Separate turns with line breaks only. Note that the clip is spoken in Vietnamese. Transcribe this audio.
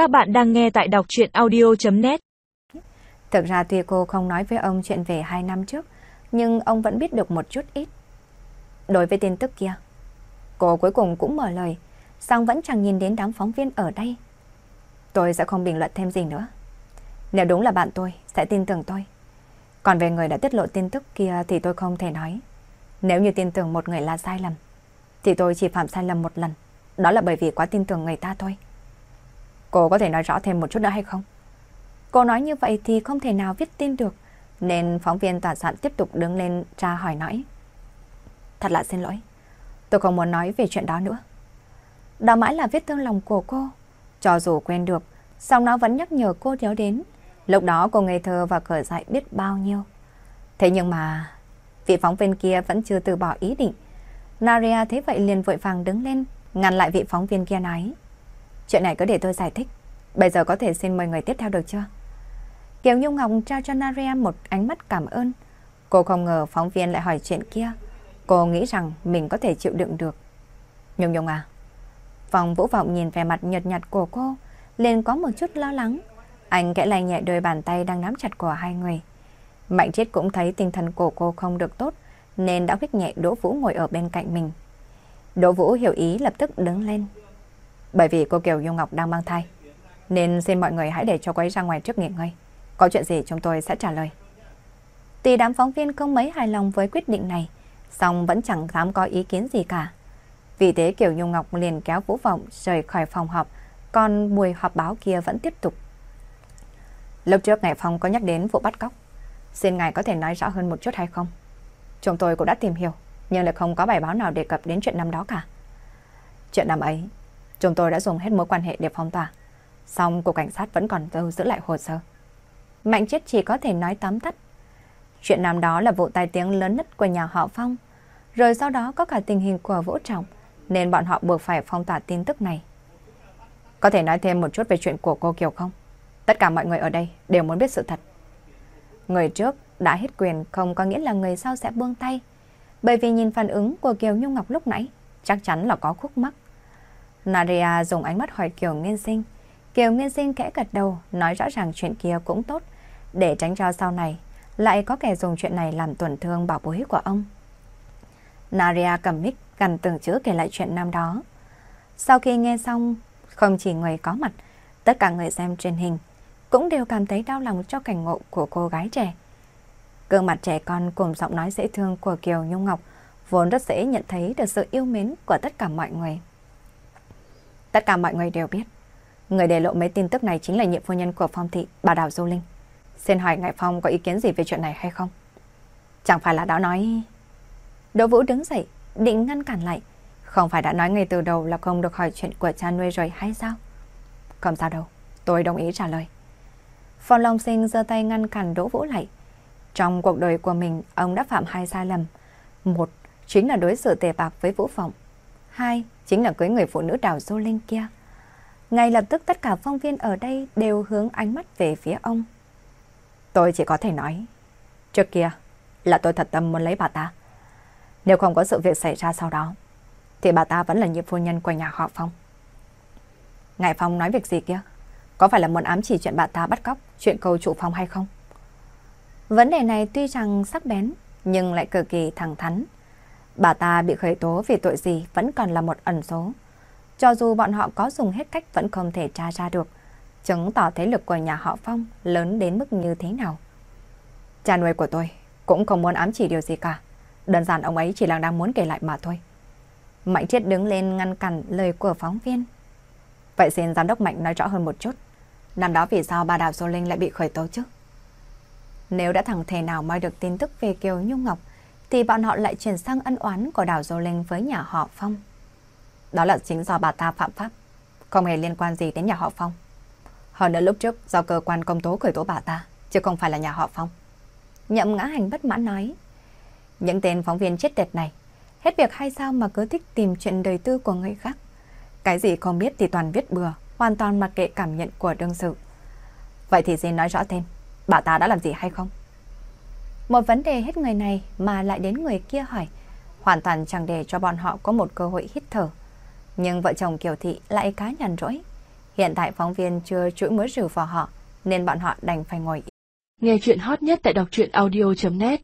Các bạn đang nghe tại đọc chuyện audio.net
Thực ra tuy cô không nói với ông chuyện về hai năm trước, nhưng ông vẫn biết được một chút ít. Đối với tin tức kia, cô cuối cùng cũng mở lời, song vẫn chẳng nhìn đến đám phóng viên ở đây. Tôi sẽ không bình luận thêm gì nữa. Nếu đúng là bạn tôi, sẽ tin tưởng tôi. Còn về người đã tiết lộ tin tức kia thì tôi không thể nói. Nếu như tin tưởng một người là sai lầm, thì tôi chỉ phạm sai lầm một lần. Đó là bởi vì quá tin tưởng người ta thôi. Cô có thể nói rõ thêm một chút nữa hay không? Cô nói như vậy thì không thể nào viết tin được, nên phóng viên tòa soạn tiếp tục đứng lên tra hỏi nói. Thật là xin lỗi, tôi không muốn nói về chuyện đó nữa. Đó mãi là vết thương lòng của cô. Cho dù quen được, song nó vẫn nhắc nhở cô nhớ đến. Lúc đó cô ngây thơ và cởi dại biết bao nhiêu. Thế nhưng mà, vị phóng viên kia vẫn chưa từ bỏ ý định. Naria thấy vậy liền vội vàng đứng lên, ngăn lại vị phóng viên kia nói. Chuyện này cứ để tôi giải thích. Bây giờ có thể xin mời người tiếp theo được chưa? Kiều Nhung Ngọc trao cho Naria một ánh mắt cảm ơn. Cô không ngờ phóng viên lại hỏi chuyện kia. Cô nghĩ rằng mình có thể chịu đựng được. Nhung Nhung à? Phòng vũ vọng nhìn về mặt nhợt nhạt của cô, liền có một chút lo lắng. Anh kẽ lại nhẹ đôi bàn tay đang nắm chặt của hai người. Mạnh chết cũng thấy tinh thần của cô không được tốt, nên đã khích nhẹ Đỗ Vũ ngồi ở bên cạnh mình. Đỗ Vũ hiểu ý lập tức đứng lên. Bởi vì cô Kiều Dung Ngọc đang mang thai, nên xin mọi người hãy để cho cô ấy ra ngoài trước nghỉ ngơi. Có chuyện gì chúng tôi sẽ trả lời. Tuy đám phóng viên không mấy hài lòng với quyết định này, song vẫn chẳng dám có ý kiến gì cả. Vì thế Kiều Nhung Ngọc liền kéo Vũ Vọng rời khỏi phòng họp, còn buổi họp báo kia vẫn tiếp tục. Lúc trước Ngài Phong có nhắc đến vụ bắt cóc. Xin ngài có thể nói rõ hơn một chút hay không? Chúng tôi cũng đã tìm hiểu, nhưng lại không có bài báo nào đề cập đến chuyện năm đó cả. Chuyện năm ấy, chúng tôi đã dùng hết mối quan hệ để phong tỏa. Xong cục cảnh sát vẫn còn đâu giữ lại hồ sơ. Mạnh chết chỉ có thể nói tóm tắt. Chuyện năm đó là vụ tai tiếng lớn nhất của nhà họ Phong. Rồi sau đó có cả tình hình của Vũ Trọng, nên bọn họ buộc phải phong tỏa tin tức này. Có thể nói thêm một chút về chuyện của cô Kiều không? Tất cả mọi người ở đây đều muốn biết sự thật. Người trước đã hết quyền không có nghĩa là người sau sẽ buông tay. Bởi vì nhìn phản ứng của Kiều Nhung Ngọc lúc nãy, chắc chắn là có khúc mắc. Naria dùng ánh mắt hỏi Kiều Nghiên Sinh. Kiều Nghiên Sinh kẽ gật đầu, nói rõ ràng chuyện kia cũng tốt, để tránh cho sau này lại có kẻ dùng chuyện này làm tổn thương bảo bối của ông. Naria cầm mic gần từng chữ kể lại chuyện năm đó. Sau khi nghe xong, không chỉ người có mặt, tất cả người xem truyền hình cũng đều cảm thấy đau lòng cho cảnh ngộ của cô gái trẻ. Gương mặt trẻ con cùng giọng nói dễ thương của Kiều Nhung Ngọc vốn rất dễ nhận thấy được sự yêu mến của tất cả mọi người. Tất cả mọi người đều biết, người để lộ mấy tin tức này chính là nhiệm phu nhân của Phong Thị, bà Đào Du Linh. Xin hỏi Ngại Phong có ý kiến gì về chuyện này hay không? Chẳng phải là đã nói... Đỗ Vũ đứng dậy, định ngăn cản lại. Không phải đã nói ngay từ đầu là không được hỏi chuyện của cha nuôi rồi hay sao? Không sao đâu, tôi đồng ý trả lời. Phong Long Sinh giơ tay ngăn cản Đỗ Vũ lại. Trong cuộc đời của mình, ông đã phạm hai sai lầm. Một, chính là đối xử tề bạc với Vũ Phộng. Hai, chính là cưới người phụ nữ đào du linh kia. Ngay lập tức tất cả phong viên ở đây đều hướng ánh mắt về phía ông. Tôi chỉ có thể nói, trước kia là tôi thật tâm muốn lấy bà ta. Nếu không có sự việc xảy ra sau đó, thì bà ta vẫn là nhiệm phu nhân của nhà họ Phong. Ngài Phong nói việc gì kia? Có phải là muốn ám chỉ chuyện bà ta bắt cóc, chuyện cầu trụ Phong hay không? Vấn đề này tuy rằng sắc bén, nhưng lại cực kỳ thẳng thắn. Bà ta bị khởi tố vì tội gì vẫn còn là một ẩn số. Cho dù bọn họ có dùng hết cách vẫn không thể tra ra được, chứng tỏ thế lực của nhà họ Phong lớn đến mức như thế nào. Cha nuôi của tôi cũng không muốn ám chỉ điều gì cả. Đơn giản ông ấy chỉ là đang muốn kể lại mà thôi. Mạnh Triết đứng lên ngăn cản lời của phóng viên. Vậy xin giám đốc Mạnh nói rõ hơn một chút. Năm đó vì sao bà Đào Sô Linh lại bị khởi tố chứ? Nếu đã thẳng thể nào moi được tin tức về Kiều Nhung Ngọc, thì bọn họ lại chuyển sang ân oán của đảo Dô Linh với nhà họ Phong. Đó là chính do bà ta phạm pháp, không hề liên quan gì đến nhà họ Phong. Hơn nữa lúc trước do cơ quan công tố khởi tố bà ta, chứ không phải là nhà họ Phong. Nhậm ngã hành bất mãn nói. Những tên phóng viên chết tiệt này, hết việc hay sao mà cứ thích tìm chuyện đời tư của người khác. Cái gì không biết thì toàn viết bừa, hoàn toàn mặc kệ cảm nhận của đương sự. Vậy thì xin nói rõ thêm, bà ta đã làm gì hay không? Một vấn đề hết người này mà lại đến người kia hỏi, hoàn toàn chẳng để cho bọn họ có một cơ hội hít thở. Nhưng vợ chồng Kiều Thị lại cá nhằn rỗi. Hiện tại phóng viên chưa chuỗi mớ rượu vào họ, nên bọn họ đành phải ngồi.
Nghe chuyện hot nhất tại đọc truyện audio.net